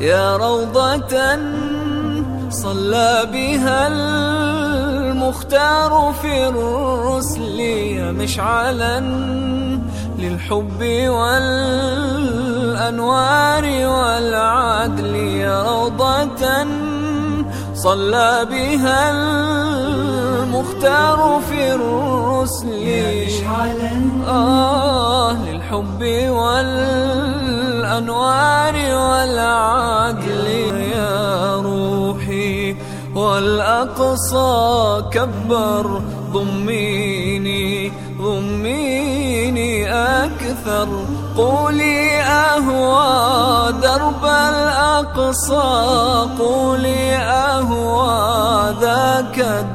يا روضة صلى بها المختار في الرسل يا مشعلا للحب والأنوار والعدل. يا روضة صلى بها المختار في الرسل يا مشعلا آه للحب والأنوار والعدل يا روحي والأقصى كبر ضميني ضميني أكثر. قولي أهوى درب الأقصى قولي أهوى ذاك